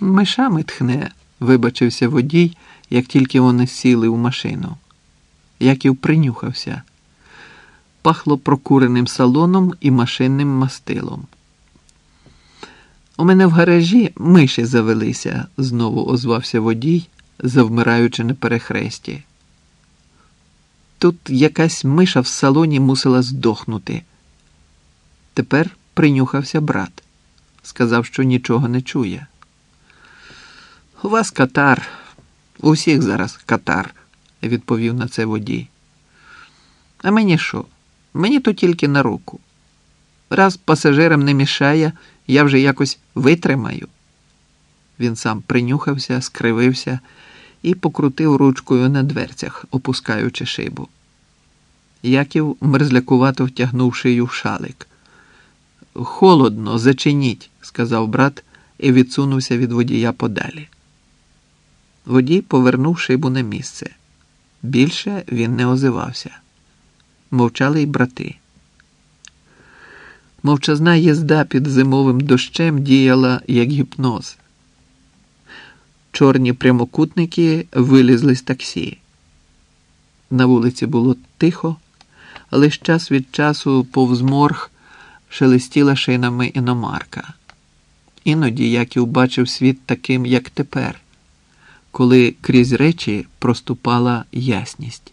мишами тхне, вибачився водій, як тільки вони сіли в машину. Яків принюхався. Пахло прокуреним салоном і машинним мастилом. У мене в гаражі миші завелися, знову озвався водій, завмираючи на перехресті. Тут якась миша в салоні мусила здохнути. Тепер принюхався брат. Сказав, що нічого не чує. У вас катар. У всіх зараз катар, відповів на це водій. А мені що? Мені то тільки на руку. Раз пасажирам не мішає, я вже якось витримаю. Він сам принюхався, скривився і покрутив ручкою на дверцях, опускаючи шибу. Яків мерзлякувато втягнув шию в шалик. Холодно, зачиніть, сказав брат і відсунувся від водія подалі. Водій повернув шибу на місце. Більше він не озивався. Мовчали й брати. Мовчазна їзда під зимовим дощем діяла як гіпноз. Чорні прямокутники вилізли з таксі. На вулиці було тихо, але час від часу повз морг шелестіла шинами іномарка. Іноді Яків бачив світ таким, як тепер, коли крізь речі проступала ясність.